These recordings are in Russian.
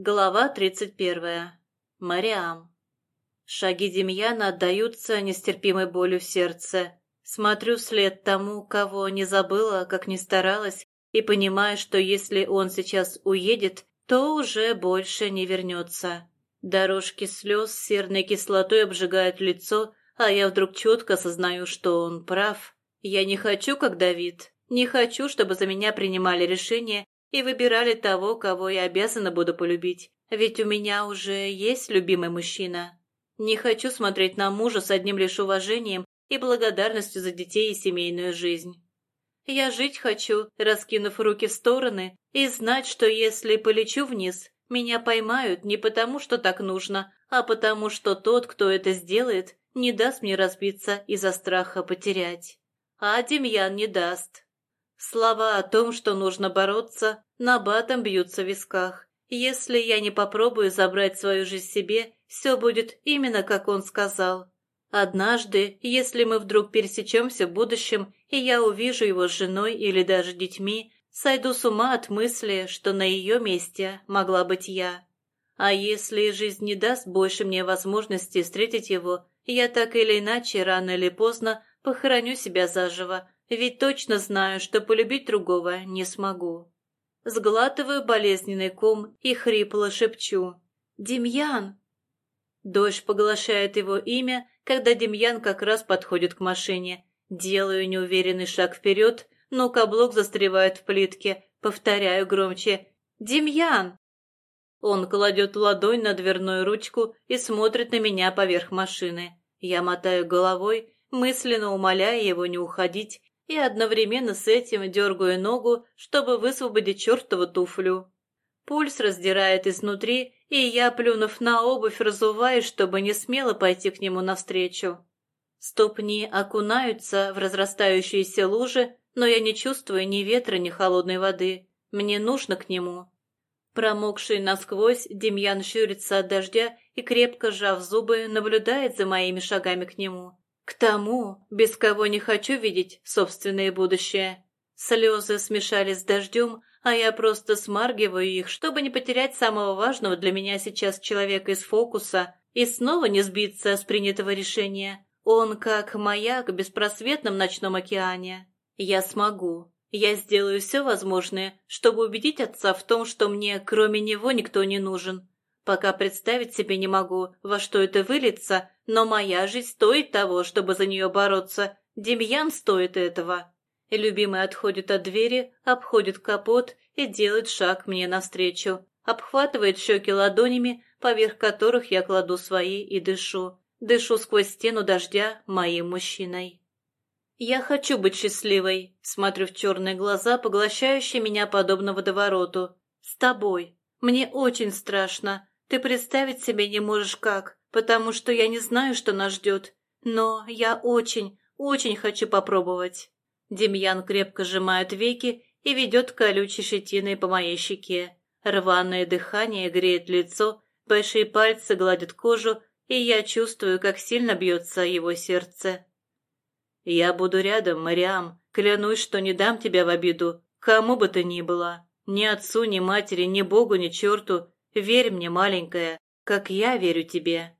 Глава тридцать первая. Мариам. Шаги Демьяна отдаются нестерпимой болью в сердце. Смотрю вслед тому, кого не забыла, как не старалась, и понимаю, что если он сейчас уедет, то уже больше не вернется. Дорожки слез серной кислотой обжигают лицо, а я вдруг четко осознаю, что он прав. Я не хочу, как Давид. Не хочу, чтобы за меня принимали решения и выбирали того, кого я обязана буду полюбить. Ведь у меня уже есть любимый мужчина. Не хочу смотреть на мужа с одним лишь уважением и благодарностью за детей и семейную жизнь. Я жить хочу, раскинув руки в стороны, и знать, что если полечу вниз, меня поймают не потому, что так нужно, а потому, что тот, кто это сделает, не даст мне разбиться из-за страха потерять. А Демьян не даст. Слова о том, что нужно бороться, набатом бьются в висках. Если я не попробую забрать свою жизнь себе, все будет именно как он сказал. Однажды, если мы вдруг пересечемся в будущем, и я увижу его с женой или даже детьми, сойду с ума от мысли, что на ее месте могла быть я. А если жизнь не даст больше мне возможности встретить его, я так или иначе, рано или поздно, похороню себя заживо, ведь точно знаю, что полюбить другого не смогу. Сглатываю болезненный ком и хрипло шепчу. «Демьян!» Дождь поглощает его имя, когда Демьян как раз подходит к машине. Делаю неуверенный шаг вперед, но каблук застревает в плитке. Повторяю громче. «Демьян!» Он кладет ладонь на дверную ручку и смотрит на меня поверх машины. Я мотаю головой, мысленно умоляя его не уходить, и одновременно с этим дергаю ногу, чтобы высвободить чертову туфлю. Пульс раздирает изнутри, и я, плюнув на обувь, разуваюсь, чтобы не смело пойти к нему навстречу. Ступни окунаются в разрастающиеся лужи, но я не чувствую ни ветра, ни холодной воды. Мне нужно к нему. Промокший насквозь, Демьян щурится от дождя и, крепко сжав зубы, наблюдает за моими шагами к нему. К тому, без кого не хочу видеть собственное будущее. Слезы смешались с дождем, а я просто смаргиваю их, чтобы не потерять самого важного для меня сейчас человека из фокуса и снова не сбиться с принятого решения. Он как маяк в беспросветном ночном океане. Я смогу. Я сделаю все возможное, чтобы убедить отца в том, что мне, кроме него, никто не нужен. Пока представить себе не могу, во что это выльется, но моя жизнь стоит того, чтобы за нее бороться. Демьян стоит этого. И любимый отходит от двери, обходит капот и делает шаг мне навстречу. Обхватывает щеки ладонями, поверх которых я кладу свои и дышу. Дышу сквозь стену дождя моим мужчиной. Я хочу быть счастливой, смотрю в черные глаза, поглощающие меня подобно водовороту. С тобой. Мне очень страшно, ты представить себе не можешь как, потому что я не знаю, что нас ждет. Но я очень, очень хочу попробовать». Демьян крепко сжимает веки и ведет колючей щетиной по моей щеке. Рваное дыхание греет лицо, большие пальцы гладят кожу, и я чувствую, как сильно бьется его сердце. «Я буду рядом, Мариам. Клянусь, что не дам тебя в обиду, кому бы ты ни была. Ни отцу, ни матери, ни Богу, ни черту. Верь мне, маленькая, как я верю тебе.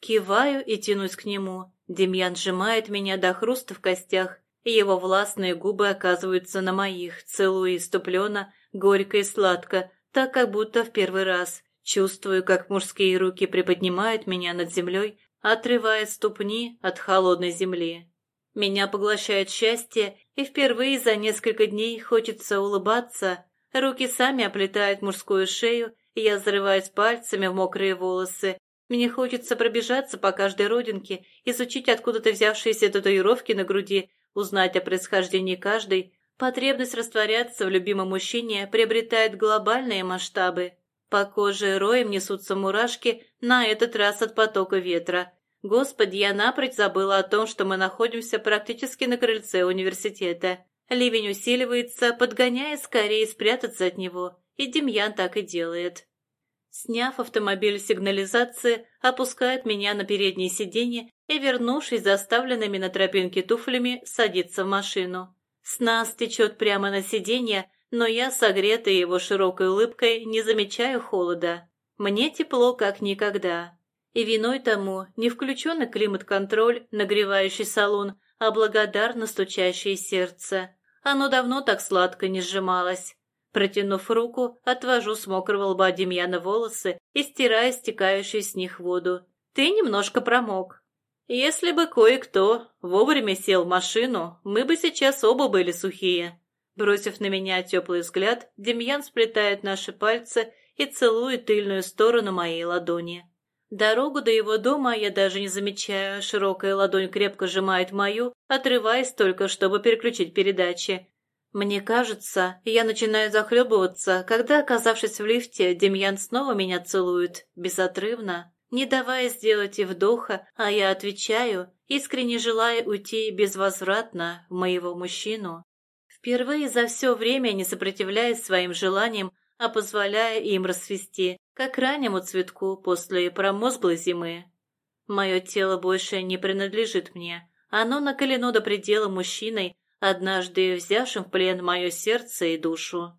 Киваю и тянусь к нему. Демьян сжимает меня до хруста в костях, и его властные губы оказываются на моих, целуя иступленно, горько и сладко, так как будто в первый раз. Чувствую, как мужские руки приподнимают меня над землей, отрывая ступни от холодной земли. Меня поглощает счастье, и впервые за несколько дней хочется улыбаться. Руки сами оплетают мужскую шею, я зарываюсь пальцами в мокрые волосы. Мне хочется пробежаться по каждой родинке, изучить откуда-то взявшиеся татуировки на груди, узнать о происхождении каждой. Потребность растворяться в любимом мужчине приобретает глобальные масштабы. По коже роем несутся мурашки, на этот раз от потока ветра. Господи, я напрочь забыла о том, что мы находимся практически на крыльце университета. Ливень усиливается, подгоняя скорее спрятаться от него. И Демьян так и делает. Сняв автомобиль сигнализации, опускает меня на переднее сиденье и, вернувшись за оставленными на тропинке туфлями, садится в машину. С нас течет прямо на сиденье, но я, согретая его широкой улыбкой, не замечаю холода. Мне тепло, как никогда. И виной тому не включенный климат-контроль, нагревающий салон, а благодарно стучащее сердце. Оно давно так сладко не сжималось. Протянув руку, отвожу с мокрого лба Демьяна волосы и стираю стекающую с них воду. Ты немножко промок. Если бы кое-кто вовремя сел в машину, мы бы сейчас оба были сухие. Бросив на меня теплый взгляд, Демьян сплетает наши пальцы и целует тыльную сторону моей ладони. Дорогу до его дома я даже не замечаю, широкая ладонь крепко сжимает мою, отрываясь только, чтобы переключить передачи. Мне кажется, я начинаю захлебываться, когда, оказавшись в лифте, Демьян снова меня целует, безотрывно, не давая сделать и вдоха, а я отвечаю, искренне желая уйти безвозвратно в моего мужчину. Впервые за все время не сопротивляясь своим желаниям, а позволяя им расцвести, как раннему цветку после промозглой зимы. Мое тело больше не принадлежит мне. Оно наколено до предела мужчиной, однажды взявшим в плен мое сердце и душу.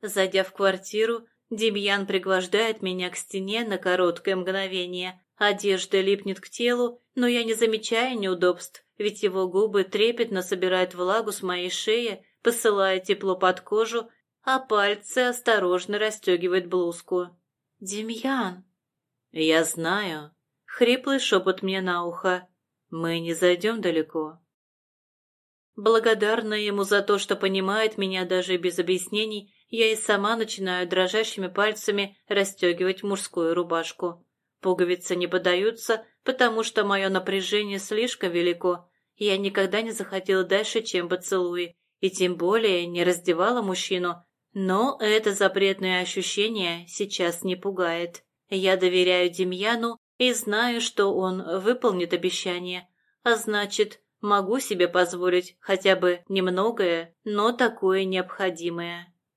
Зайдя в квартиру, Демьян пригвождает меня к стене на короткое мгновение. Одежда липнет к телу, но я не замечаю неудобств, ведь его губы трепетно собирают влагу с моей шеи, посылая тепло под кожу, а пальцы осторожно расстегивают блузку. «Демьян!» «Я знаю!» — хриплый шепот мне на ухо. «Мы не зайдем далеко». Благодарна ему за то, что понимает меня даже без объяснений, я и сама начинаю дрожащими пальцами расстегивать мужскую рубашку. Пуговицы не подаются, потому что мое напряжение слишком велико. Я никогда не захотела дальше, чем поцелуи, и тем более не раздевала мужчину, но это запретное ощущение сейчас не пугает. Я доверяю Демьяну и знаю, что он выполнит обещание, а значит, могу себе позволить хотя бы немногое, но такое необходимое.